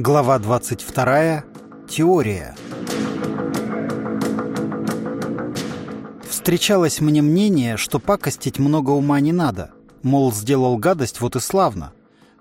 Глава 22. Теория. Встречалось мне мнение, что пакостить много ума не надо. Мол, сделал гадость, вот и славно.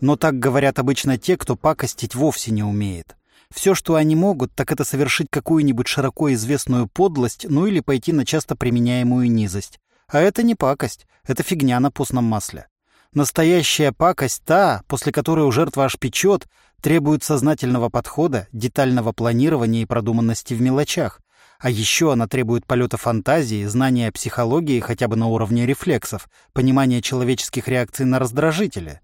Но так говорят обычно те, кто пакостить вовсе не умеет. Все, что они могут, так это совершить какую-нибудь широко известную подлость, ну или пойти на часто применяемую низость. А это не пакость, это фигня на постном масле. Настоящая пакость та, после которой у жертвы аж печет, требует сознательного подхода, детального планирования и продуманности в мелочах. А еще она требует полета фантазии, знания психологии хотя бы на уровне рефлексов, понимания человеческих реакций на раздражители.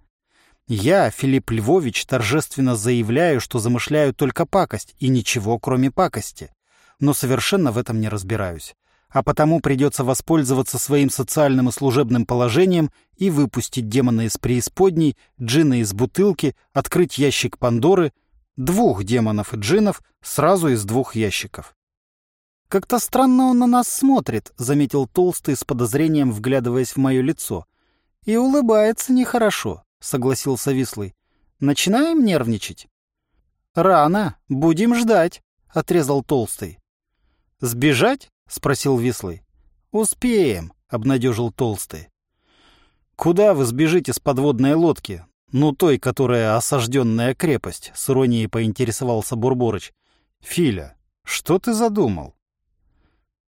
Я, Филипп Львович, торжественно заявляю, что замышляю только пакость и ничего, кроме пакости. Но совершенно в этом не разбираюсь а потому придется воспользоваться своим социальным и служебным положением и выпустить демона из преисподней, джина из бутылки, открыть ящик Пандоры, двух демонов и джинов сразу из двух ящиков. «Как-то странно он на нас смотрит», — заметил Толстый с подозрением, вглядываясь в мое лицо. «И улыбается нехорошо», — согласился Вислый. «Начинаем нервничать?» «Рано. Будем ждать», — отрезал Толстый. «Сбежать?» — спросил Вислый. «Успеем», — обнадежил Толстый. «Куда вы сбежите с подводной лодки? Ну, той, которая осажденная крепость», — с иронией поинтересовался Бурборыч. «Филя, что ты задумал?»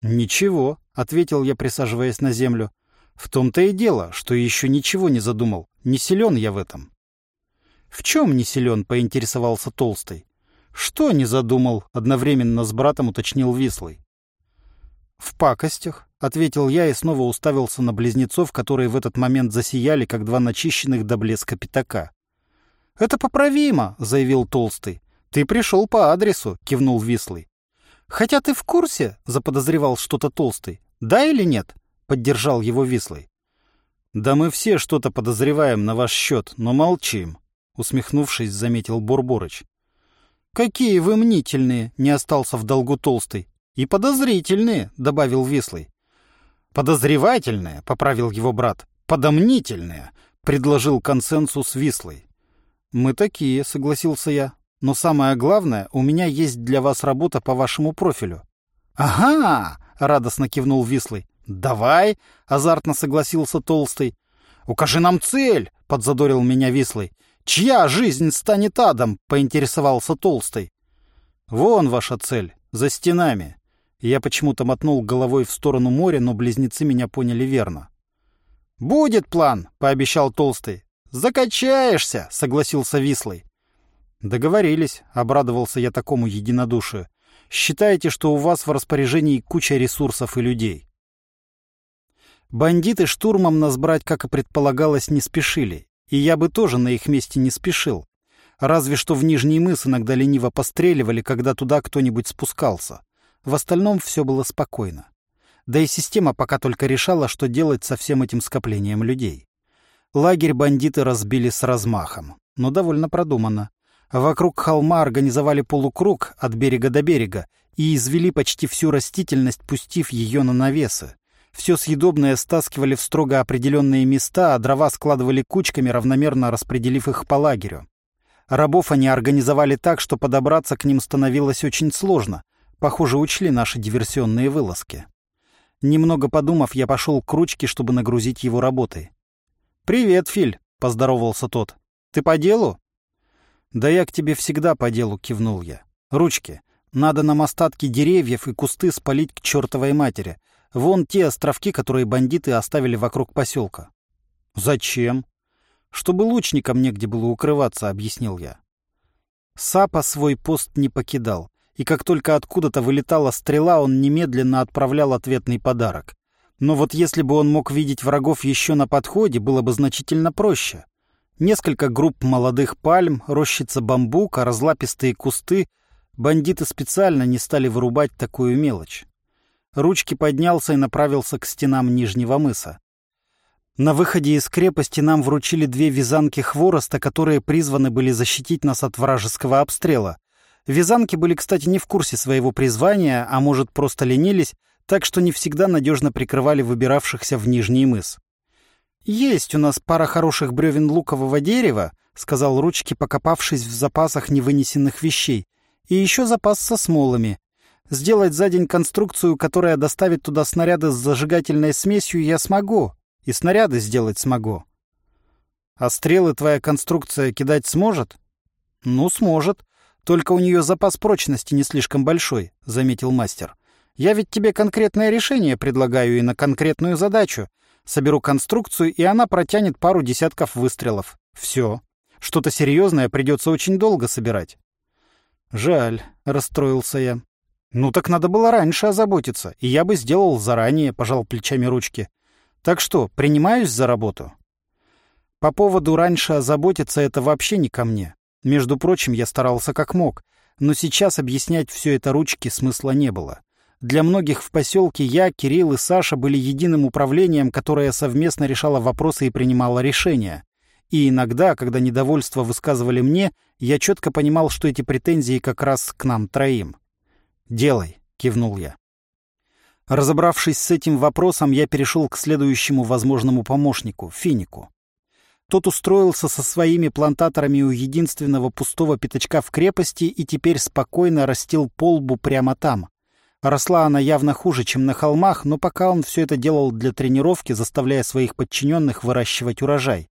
«Ничего», — ответил я, присаживаясь на землю. «В том-то и дело, что еще ничего не задумал. Не силен я в этом». «В чем не силен?» — поинтересовался Толстый. «Что не задумал?» — одновременно с братом уточнил Вислый. «В пакостях», — ответил я и снова уставился на близнецов, которые в этот момент засияли, как два начищенных до блеска пятака. «Это поправимо», — заявил Толстый. «Ты пришел по адресу», — кивнул Вислый. «Хотя ты в курсе», — заподозревал что-то Толстый. «Да или нет?» — поддержал его Вислый. «Да мы все что-то подозреваем на ваш счет, но молчим», — усмехнувшись, заметил Бурборыч. «Какие вы мнительные!» — не остался в долгу Толстый. «И подозрительные», — добавил Вислый. «Подозревательные», — поправил его брат. «Подомнительные», — предложил консенсус Вислый. «Мы такие», — согласился я. «Но самое главное, у меня есть для вас работа по вашему профилю». «Ага!» — радостно кивнул Вислый. «Давай!» — азартно согласился Толстый. «Укажи нам цель!» — подзадорил меня Вислый. «Чья жизнь станет адом?» — поинтересовался Толстый. «Вон ваша цель, за стенами», я почему-то мотнул головой в сторону моря, но близнецы меня поняли верно. «Будет план», — пообещал Толстый. «Закачаешься», — согласился Вислый. «Договорились», — обрадовался я такому единодушию. «Считайте, что у вас в распоряжении куча ресурсов и людей». Бандиты штурмом нас брать, как и предполагалось, не спешили, и я бы тоже на их месте не спешил. Разве что в Нижний мыс иногда лениво постреливали, когда туда кто-нибудь спускался. В остальном все было спокойно. Да и система пока только решала, что делать со всем этим скоплением людей. Лагерь бандиты разбили с размахом, но довольно продуманно. Вокруг холма организовали полукруг от берега до берега и извели почти всю растительность, пустив ее на навесы. Все съедобное стаскивали в строго определенные места, а дрова складывали кучками, равномерно распределив их по лагерю. Рабов они организовали так, что подобраться к ним становилось очень сложно, Похоже, учли наши диверсионные вылазки. Немного подумав, я пошел к ручке, чтобы нагрузить его работой. «Привет, Филь», — поздоровался тот. «Ты по делу?» «Да я к тебе всегда по делу», — кивнул я. «Ручки. Надо нам остатки деревьев и кусты спалить к чертовой матери. Вон те островки, которые бандиты оставили вокруг поселка». «Зачем?» «Чтобы лучникам негде было укрываться», — объяснил я. Сапа свой пост не покидал и как только откуда-то вылетала стрела, он немедленно отправлял ответный подарок. Но вот если бы он мог видеть врагов еще на подходе, было бы значительно проще. Несколько групп молодых пальм, рощица бамбука, разлапистые кусты. Бандиты специально не стали вырубать такую мелочь. Ручки поднялся и направился к стенам Нижнего мыса. На выходе из крепости нам вручили две вязанки хвороста, которые призваны были защитить нас от вражеского обстрела. Вязанки были, кстати, не в курсе своего призвания, а может, просто ленились, так что не всегда надежно прикрывали выбиравшихся в Нижний мыс. «Есть у нас пара хороших бревен лукового дерева», — сказал Ручки, покопавшись в запасах невынесенных вещей. «И еще запас со смолами. Сделать за день конструкцию, которая доставит туда снаряды с зажигательной смесью, я смогу. И снаряды сделать смогу». «А стрелы твоя конструкция кидать сможет?» «Ну, сможет. Только у нее запас прочности не слишком большой», — заметил мастер. «Я ведь тебе конкретное решение предлагаю и на конкретную задачу. Соберу конструкцию, и она протянет пару десятков выстрелов. Все. Что-то серьезное придется очень долго собирать. Жаль, расстроился я. Ну так надо было раньше озаботиться, и я бы сделал заранее, пожал плечами ручки. Так что, принимаюсь за работу? По поводу раньше озаботиться это вообще не ко мне. Между прочим, я старался как мог, но сейчас объяснять все это ручки смысла не было. Для многих в поселке я, Кирилл и Саша были единым управлением, которое совместно решало вопросы и принимало решения. И иногда, когда недовольство высказывали мне, я четко понимал, что эти претензии как раз к нам троим. «Делай», — кивнул я. Разобравшись с этим вопросом, я перешел к следующему возможному помощнику — Финику. Тот устроился со своими плантаторами у единственного пустого пятачка в крепости и теперь спокойно растил полбу прямо там. Росла она явно хуже, чем на холмах, но пока он все это делал для тренировки, заставляя своих подчиненных выращивать урожай.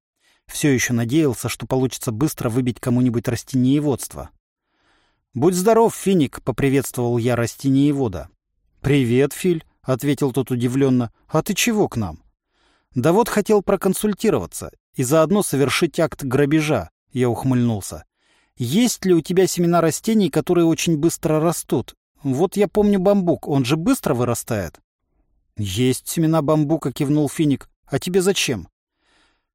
Все еще надеялся, что получится быстро выбить кому-нибудь растениеводство. «Будь здоров, Финик!» — поприветствовал я растениевода. «Привет, Филь!» — ответил тот удивленно. «А ты чего к нам?» «Да вот хотел проконсультироваться и заодно совершить акт грабежа», — я ухмыльнулся. «Есть ли у тебя семена растений, которые очень быстро растут? Вот я помню бамбук, он же быстро вырастает». «Есть семена бамбука», — кивнул Финик. «А тебе зачем?»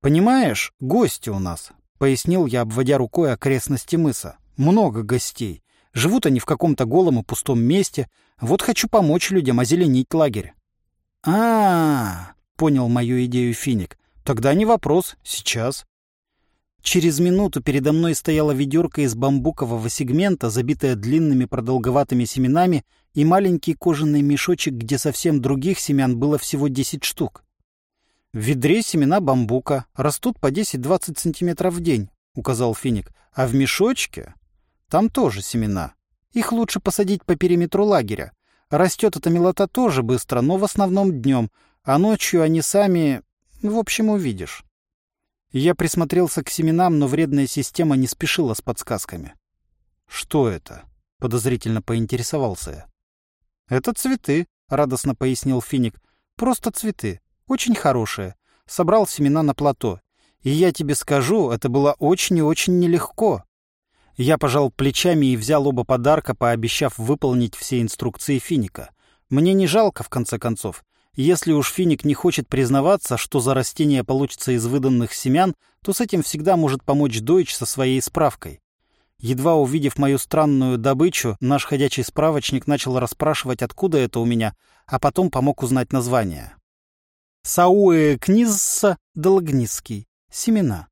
«Понимаешь, гости у нас», — пояснил я, обводя рукой окрестности мыса. «Много гостей. Живут они в каком-то голом и пустом месте. Вот хочу помочь людям озеленить лагерь». А, -а, а понял мою идею Финик. «Тогда не вопрос. Сейчас». Через минуту передо мной стояла ведерко из бамбукового сегмента, забитая длинными продолговатыми семенами, и маленький кожаный мешочек, где совсем других семян было всего десять штук. В ведре семена бамбука растут по 10-20 сантиметров в день, указал Финик. А в мешочке там тоже семена. Их лучше посадить по периметру лагеря. Растет эта милота тоже быстро, но в основном днем, а ночью они сами... В общем, увидишь. Я присмотрелся к семенам, но вредная система не спешила с подсказками. «Что это?» — подозрительно поинтересовался я. «Это цветы», — радостно пояснил Финик. «Просто цветы. Очень хорошее. Собрал семена на плато. И я тебе скажу, это было очень и очень нелегко. Я пожал плечами и взял оба подарка, пообещав выполнить все инструкции Финика. Мне не жалко, в конце концов. Если уж Финик не хочет признаваться, что за растение получится из выданных семян, то с этим всегда может помочь Дойч со своей справкой. Едва увидев мою странную добычу, наш ходячий справочник начал расспрашивать, откуда это у меня, а потом помог узнать название. Сауэ Книзса Дологнисский. Семена.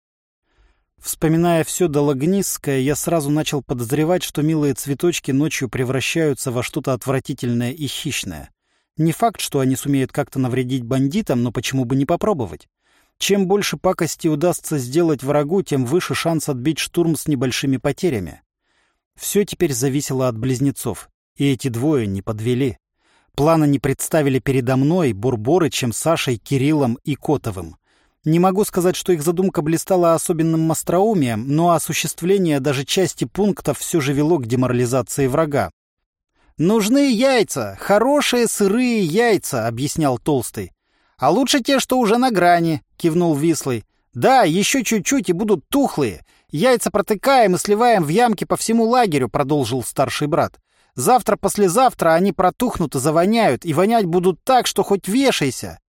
Вспоминая все дологнисское, я сразу начал подозревать, что милые цветочки ночью превращаются во что-то отвратительное и хищное. Не факт, что они сумеют как-то навредить бандитам, но почему бы не попробовать? Чем больше пакости удастся сделать врагу, тем выше шанс отбить штурм с небольшими потерями. Все теперь зависело от близнецов, и эти двое не подвели. Плана не представили передо мной Бурборычем, Сашей, Кириллом и Котовым. Не могу сказать, что их задумка блистала особенным остроумием, но осуществление даже части пунктов все же вело к деморализации врага. «Нужны яйца, хорошие сырые яйца», — объяснял Толстый. «А лучше те, что уже на грани», — кивнул Вислый. «Да, еще чуть-чуть и будут тухлые. Яйца протыкаем и сливаем в ямки по всему лагерю», — продолжил старший брат. Завтра-послезавтра они протухнут и завоняют, и вонять будут так, что хоть вешайся.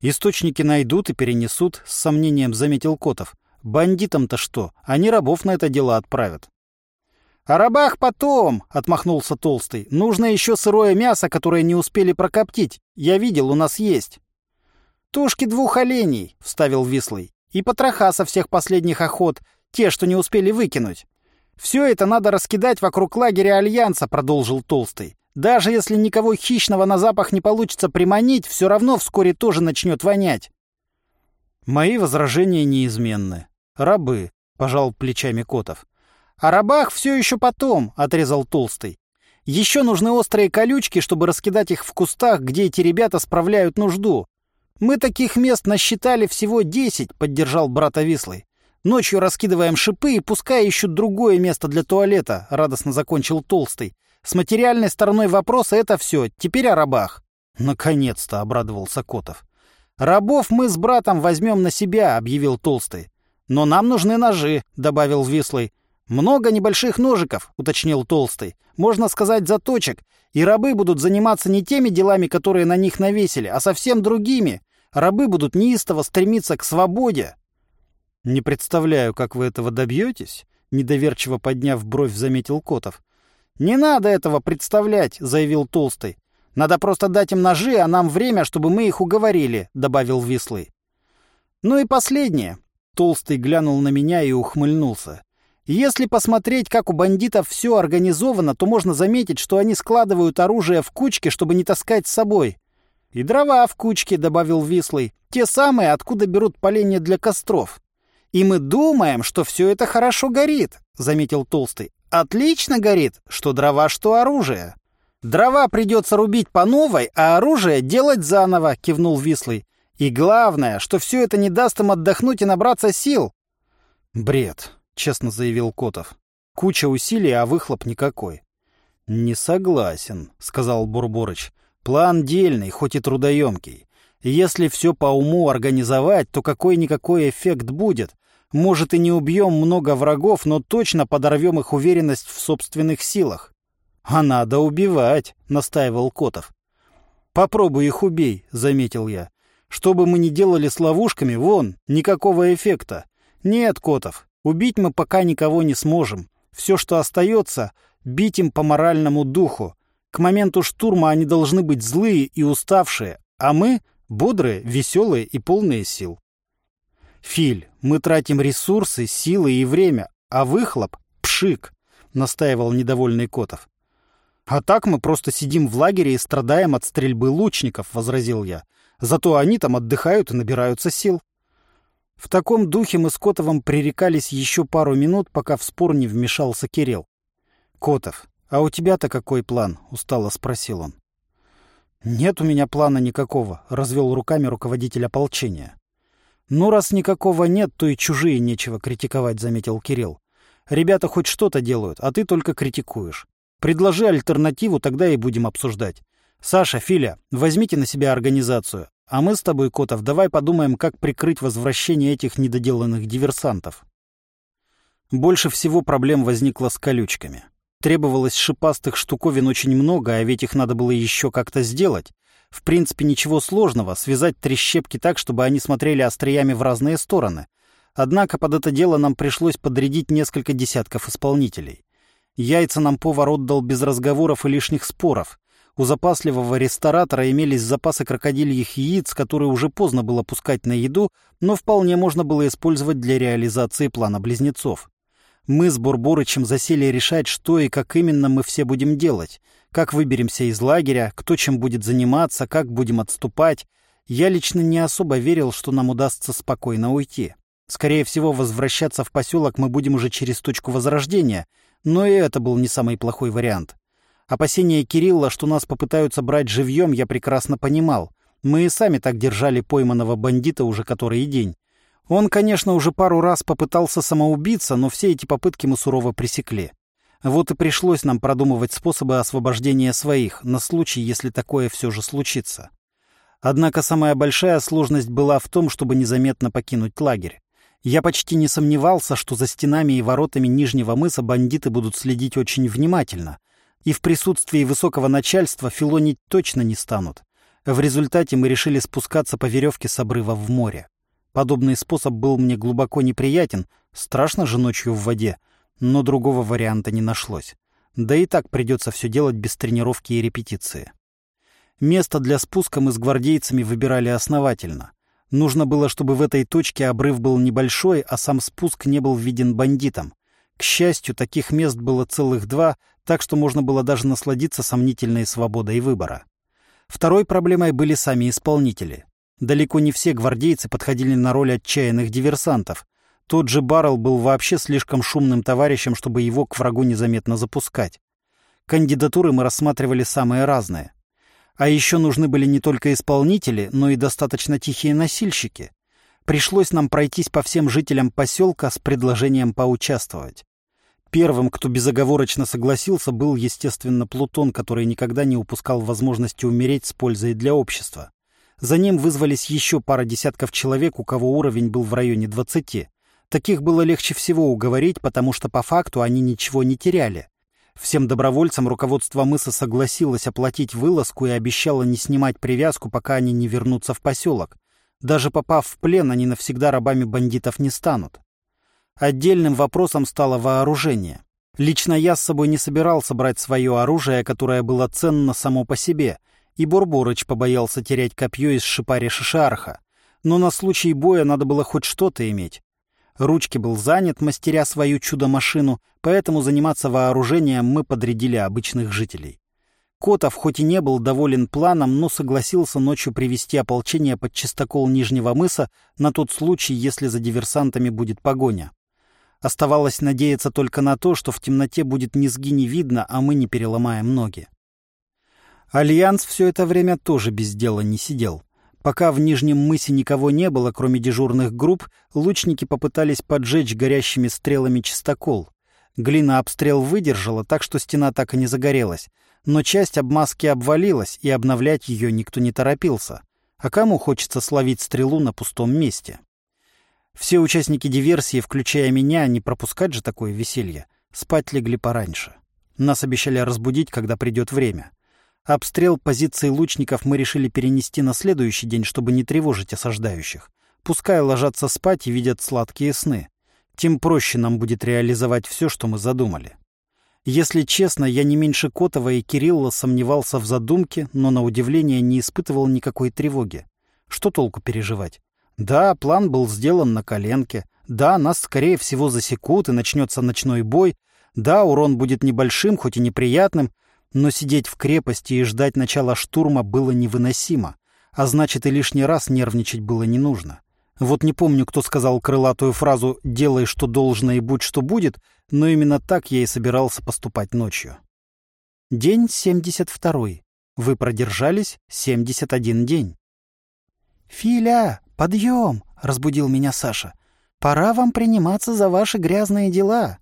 Источники найдут и перенесут, с сомнением заметил Котов. Бандитам-то что? Они рабов на это дело отправят. «О рабах потом!» — отмахнулся Толстый. «Нужно еще сырое мясо, которое не успели прокоптить. Я видел, у нас есть». «Тушки двух оленей», — вставил Вислый. «И потроха со всех последних охот, те, что не успели выкинуть». «Все это надо раскидать вокруг лагеря Альянса», — продолжил Толстый. «Даже если никого хищного на запах не получится приманить, все равно вскоре тоже начнет вонять». Мои возражения неизменны. Рабы. — пожал плечами Котов. «О рабах все еще потом», — отрезал Толстый. «Еще нужны острые колючки, чтобы раскидать их в кустах, где эти ребята справляют нужду. Мы таких мест насчитали всего десять», — поддержал брата Вислый. «Ночью раскидываем шипы и пускай ищут другое место для туалета», — радостно закончил Толстый. «С материальной стороной вопроса это все. Теперь о рабах». «Наконец-то», — обрадовался Котов. «Рабов мы с братом возьмем на себя», — объявил Толстый. «Но нам нужны ножи», — добавил Вислый. «Много небольших ножиков», — уточнил Толстый. «Можно сказать, заточек. И рабы будут заниматься не теми делами, которые на них навесили, а совсем другими. Рабы будут неистово стремиться к свободе». «Не представляю, как вы этого добьетесь», — недоверчиво подняв бровь, заметил Котов. «Не надо этого представлять», — заявил Толстый. «Надо просто дать им ножи, а нам время, чтобы мы их уговорили», — добавил Вислый. «Ну и последнее. Толстый глянул на меня и ухмыльнулся. Если посмотреть, как у бандитов все организовано, то можно заметить, что они складывают оружие в кучки, чтобы не таскать с собой. «И дрова в кучке», — добавил Вислый. «Те самые, откуда берут поленья для костров». «И мы думаем, что все это хорошо горит», — заметил Толстый. «Отлично горит, что дрова, что оружие». «Дрова придется рубить по новой, а оружие делать заново», — кивнул Вислый. И главное, что все это не даст им отдохнуть и набраться сил. Бред, честно заявил Котов. Куча усилий, а выхлоп никакой. Не согласен, сказал Бурборыч. План дельный, хоть и трудоемкий. если все по уму организовать, то какой-никакой эффект будет. Может, и не убьем много врагов, но точно подорвем их уверенность в собственных силах. А надо убивать, настаивал Котов. Попробуй их убей, заметил я. Что бы мы ни делали с ловушками, вон, никакого эффекта. Нет, Котов, убить мы пока никого не сможем. Все, что остается, бить им по моральному духу. К моменту штурма они должны быть злые и уставшие, а мы — бодрые, веселые и полные сил. Филь, мы тратим ресурсы, силы и время, а выхлоп — пшик, — настаивал недовольный Котов. «А так мы просто сидим в лагере и страдаем от стрельбы лучников», — возразил я. Зато они там отдыхают и набираются сил. В таком духе мы с Котовым пререкались еще пару минут, пока в спор не вмешался Кирилл. «Котов, а у тебя-то какой план?» — устало спросил он. «Нет у меня плана никакого», — развел руками руководитель ополчения. «Ну, раз никакого нет, то и чужие нечего критиковать», — заметил Кирилл. «Ребята хоть что-то делают, а ты только критикуешь. Предложи альтернативу, тогда и будем обсуждать. Саша, Филя, возьмите на себя организацию. А мы с тобой, Котов, давай подумаем, как прикрыть возвращение этих недоделанных диверсантов. Больше всего проблем возникло с колючками. Требовалось шипастых штуковин очень много, а ведь их надо было еще как-то сделать. В принципе, ничего сложного, связать три щепки так, чтобы они смотрели остриями в разные стороны. Однако под это дело нам пришлось подрядить несколько десятков исполнителей. Яйца нам повар отдал без разговоров и лишних споров. У запасливого ресторатора имелись запасы крокодильих яиц, которые уже поздно было пускать на еду, но вполне можно было использовать для реализации плана близнецов. Мы с Бурборычем засели решать, что и как именно мы все будем делать. Как выберемся из лагеря, кто чем будет заниматься, как будем отступать. Я лично не особо верил, что нам удастся спокойно уйти. Скорее всего, возвращаться в поселок мы будем уже через точку возрождения, но и это был не самый плохой вариант. Опасения Кирилла, что нас попытаются брать живьем, я прекрасно понимал. Мы и сами так держали пойманного бандита уже который день. Он, конечно, уже пару раз попытался самоубиться, но все эти попытки мы сурово пресекли. Вот и пришлось нам продумывать способы освобождения своих, на случай, если такое все же случится. Однако самая большая сложность была в том, чтобы незаметно покинуть лагерь. Я почти не сомневался, что за стенами и воротами Нижнего мыса бандиты будут следить очень внимательно, и в присутствии высокого начальства филонить точно не станут. В результате мы решили спускаться по веревке с обрыва в море. Подобный способ был мне глубоко неприятен, страшно же ночью в воде, но другого варианта не нашлось. Да и так придется все делать без тренировки и репетиции. Место для спуска мы с гвардейцами выбирали основательно. Нужно было, чтобы в этой точке обрыв был небольшой, а сам спуск не был виден бандитам. К счастью, таких мест было целых два, так что можно было даже насладиться сомнительной свободой выбора. Второй проблемой были сами исполнители. Далеко не все гвардейцы подходили на роль отчаянных диверсантов. Тот же Баррелл был вообще слишком шумным товарищем, чтобы его к врагу незаметно запускать. Кандидатуры мы рассматривали самые разные. А еще нужны были не только исполнители, но и достаточно тихие носильщики. Пришлось нам пройтись по всем жителям поселка с предложением поучаствовать. Первым, кто безоговорочно согласился, был, естественно, Плутон, который никогда не упускал возможности умереть с пользой для общества. За ним вызвались еще пара десятков человек, у кого уровень был в районе двадцати. Таких было легче всего уговорить, потому что по факту они ничего не теряли. Всем добровольцам руководство мыса согласилось оплатить вылазку и обещало не снимать привязку, пока они не вернутся в поселок. Даже попав в плен, они навсегда рабами бандитов не станут. Отдельным вопросом стало вооружение. Лично я с собой не собирался брать свое оружие, которое было ценно само по себе, и Бурборыч побоялся терять копье из шипари Шишарха. Но на случай боя надо было хоть что-то иметь. Ручки был занят, мастеря свою чудо-машину, поэтому заниматься вооружением мы подрядили обычных жителей. Котов хоть и не был доволен планом, но согласился ночью привести ополчение под чистокол Нижнего мыса на тот случай, если за диверсантами будет погоня. Оставалось надеяться только на то, что в темноте будет низги не видно, а мы не переломаем ноги. Альянс все это время тоже без дела не сидел. Пока в Нижнем мысе никого не было, кроме дежурных групп, лучники попытались поджечь горящими стрелами чистокол. Глина обстрел выдержала, так что стена так и не загорелась. Но часть обмазки обвалилась, и обновлять ее никто не торопился. А кому хочется словить стрелу на пустом месте? Все участники диверсии, включая меня, не пропускать же такое веселье, спать легли пораньше. Нас обещали разбудить, когда придет время. Обстрел позиций лучников мы решили перенести на следующий день, чтобы не тревожить осаждающих. Пускай ложатся спать и видят сладкие сны. Тем проще нам будет реализовать все, что мы задумали. Если честно, я не меньше Котова и Кирилла сомневался в задумке, но на удивление не испытывал никакой тревоги. Что толку переживать? Да, план был сделан на коленке. Да, нас, скорее всего, засекут, и начнется ночной бой. Да, урон будет небольшим, хоть и неприятным, но сидеть в крепости и ждать начала штурма было невыносимо, а значит, и лишний раз нервничать было не нужно. Вот не помню, кто сказал крылатую фразу «делай, что должно, и будь, что будет», но именно так я и собирался поступать ночью. День 72. Вы продержались 71 день. «Филя, подъем!» — разбудил меня Саша. «Пора вам приниматься за ваши грязные дела».